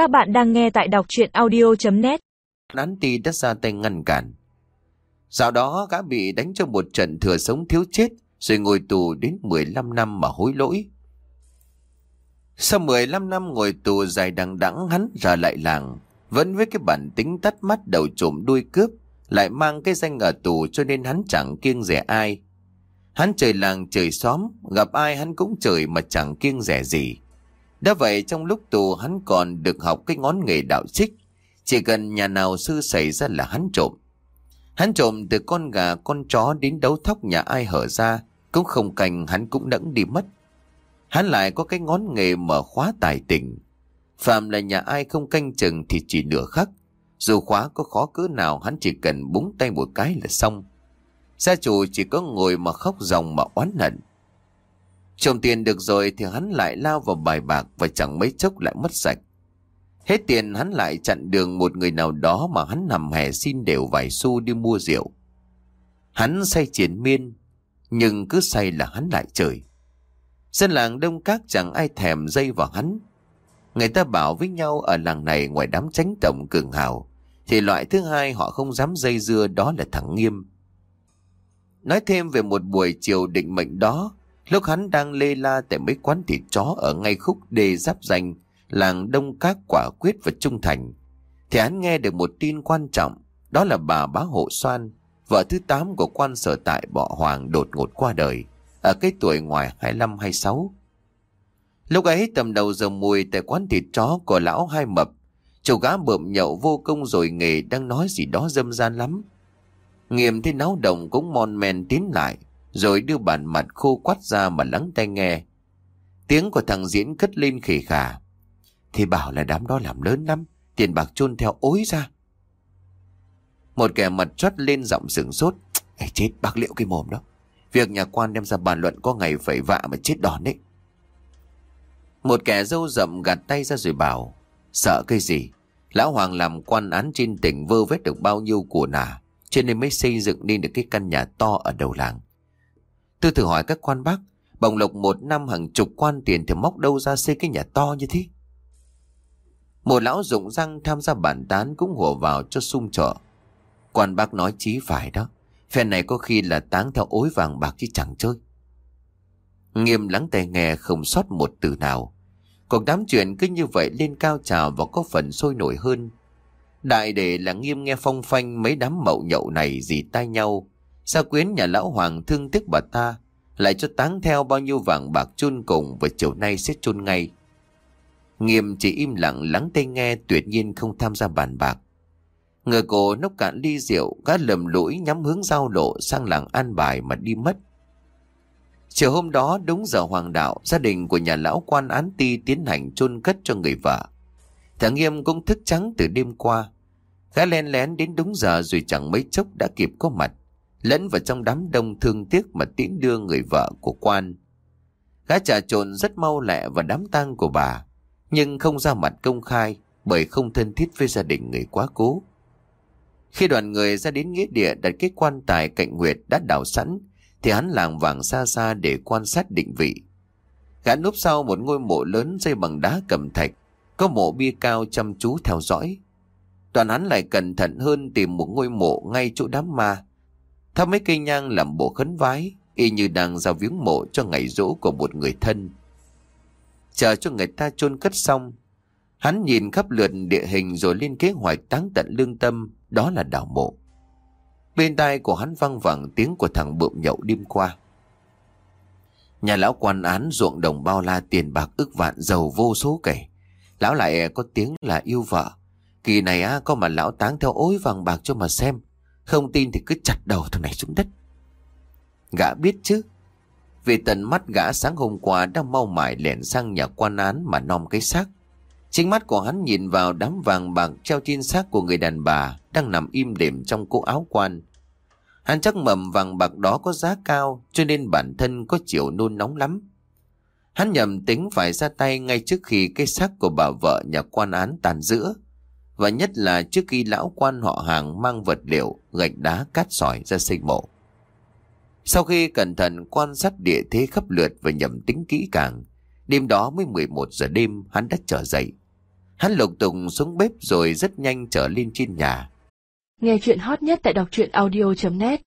Các bạn đang nghe tại đọc chuyện audio.net Nán ti đã ra tay ngăn cản. Sau đó gã bị đánh cho một trận thừa sống thiếu chết rồi ngồi tù đến 15 năm mà hối lỗi. Sau 15 năm ngồi tù dài đằng đẵng hắn ra lại làng, vẫn với cái bản tính tắt mắt đầu trộm đuôi cướp, lại mang cái danh ở tù cho nên hắn chẳng kiêng rẻ ai. Hắn trời làng trời xóm, gặp ai hắn cũng trời mà chẳng kiêng rẻ gì. Đã vậy trong lúc tù hắn còn được học cái ngón nghề đạo trích, chỉ cần nhà nào sư xảy ra là hắn trộm. Hắn trộm từ con gà con chó đến đấu thóc nhà ai hở ra, cũng không cành hắn cũng đẫng đi mất. Hắn lại có cái ngón nghề mở khóa tài tình. Phạm là nhà ai không canh chừng thì chỉ nửa khắc. Dù khóa có khó cỡ nào hắn chỉ cần búng tay một cái là xong. Gia chủ chỉ có ngồi mà khóc ròng mà oán hận. Trộm tiền được rồi thì hắn lại lao vào bài bạc và chẳng mấy chốc lại mất sạch. Hết tiền hắn lại chặn đường một người nào đó mà hắn nằm hè xin đều vài xu đi mua rượu. Hắn say triển miên, nhưng cứ say là hắn lại trời. Dân làng đông các chẳng ai thèm dây vào hắn. Người ta bảo với nhau ở làng này ngoài đám tránh tổng cường hào, thì loại thứ hai họ không dám dây dưa đó là thằng Nghiêm. Nói thêm về một buổi chiều định mệnh đó, lúc hắn đang lê la tại mấy quán thịt chó ở ngay khúc đê giáp danh, làng Đông Các quả quyết và trung thành, thì hắn nghe được một tin quan trọng, đó là bà bá hộ xoan, vợ thứ tám của quan sở tại bọ hoàng đột ngột qua đời, ở cái tuổi ngoài 25-26. Lúc ấy tầm đầu giờ mùi tại quán thịt chó của lão hai mập, chủ gã bợm nhậu vô công rồi nghề đang nói gì đó dâm gian lắm. Nghiệm thấy náo động cũng mon men tiến lại, rồi đưa bản mặt khô quắt ra mà lắng tai nghe. Tiếng của thằng diễn cất lên khỉ khả. Thì bảo là đám đó làm lớn lắm, tiền bạc chôn theo ối ra. Một kẻ mặt chót lên giọng sừng sốt. Ê, chết bác liệu cái mồm đó. Việc nhà quan đem ra bàn luận có ngày phải vạ mà chết đòn đấy. Một kẻ dâu rậm gạt tay ra rồi bảo. Sợ cái gì? Lão Hoàng làm quan án trên tỉnh vơ vét được bao nhiêu của nà. Cho nên mới xây dựng nên được cái căn nhà to ở đầu làng. Tôi thử hỏi các quan bác. Bồng lộc một năm hàng chục quan tiền thì móc đâu ra xây cái nhà to như thế? Một lão rụng răng tham gia bản tán cũng hùa vào cho sung trợ. Quan bác nói chí phải đó. Phen này có khi là táng theo ối vàng bạc chứ chẳng chơi. Nghiêm lắng tai nghe không sót một từ nào. Cuộc đám chuyện cứ như vậy lên cao trào và có phần sôi nổi hơn. Đại để là nghiêm nghe phong phanh mấy đám mậu nhậu này dì tai nhau. Sao quyến nhà lão hoàng thương tiếc bà ta, lại cho táng theo bao nhiêu vàng bạc chôn cùng và chiều nay sẽ chôn ngay. Nghiêm chỉ im lặng lắng tai nghe tuyệt nhiên không tham gia bàn bạc. Người cổ nốc cạn ly rượu, gã lầm lũi nhắm hướng giao lộ sang làng an bài mà đi mất. Chiều hôm đó đúng giờ hoàng đạo, gia đình của nhà lão quan án ti tiến hành chôn cất cho người vợ. Thằng Nghiêm cũng thức trắng từ đêm qua. Gã len lén đến đúng giờ rồi chẳng mấy chốc đã kịp có mặt. Lẫn vào trong đám đông thương tiếc mà tiễn đưa người vợ của quan. Gã trà trộn rất mau lẹ vào đám tang của bà. Nhưng không ra mặt công khai bởi không thân thiết với gia đình người quá cố. Khi đoàn người ra đến nghĩa địa đặt cái quan tài cạnh Nguyệt đã đào sẵn, thì hắn làng vàng xa xa để quan sát định vị. Gã núp sau một ngôi mộ lớn xây bằng đá cầm thạch, có mộ bia cao chăm chú theo dõi. Toàn hắn lại cẩn thận hơn tìm một ngôi mộ ngay chỗ đám ma. Thắp mấy cây nhang làm bộ khấn vái, y như đang giao viếng mộ cho ngày rỗ của một người thân. Chờ cho người ta chôn cất xong, hắn nhìn khắp lượt địa hình rồi lên kế hoạch táng tận lương tâm, đó là đào mộ. Bên tai của hắn văng vẳng tiếng của thằng bượm nhậu đêm qua. Nhà lão quan án ruộng đồng bao la tiền bạc ức vạn giàu vô số kể. Lão lại có tiếng là yêu vợ. Kỳ này á, có mà lão táng theo ối vàng bạc cho mà xem. Không tin thì cứ chặt đầu thằng này xuống đất. Gã biết chứ. Vì tận mắt gã sáng hôm qua đã mau mải lẻn sang nhà quan án mà nom cái xác. Chính mắt của hắn nhìn vào đám vàng bạc treo trên xác của người đàn bà đang nằm im đềm trong cỗ áo quan. Hắn chắc mầm vàng bạc đó có giá cao, cho nên bản thân có chiều nôn nóng lắm. Hắn nhầm tính phải ra tay ngay trước khi cái xác của bà vợ nhà quan án tàn giữa. Và nhất là trước khi lão quan họ hàng mang vật liệu, gạch đá cát sỏi ra xây mộ. Sau khi cẩn thận quan sát địa thế khắp lượt và nhầm tính kỹ càng, đêm đó mới 11 giờ đêm hắn đã trở dậy. Hắn lục tùng xuống bếp rồi rất nhanh trở lên trên nhà. Nghe chuyện hot nhất tại đọc truyện audio.net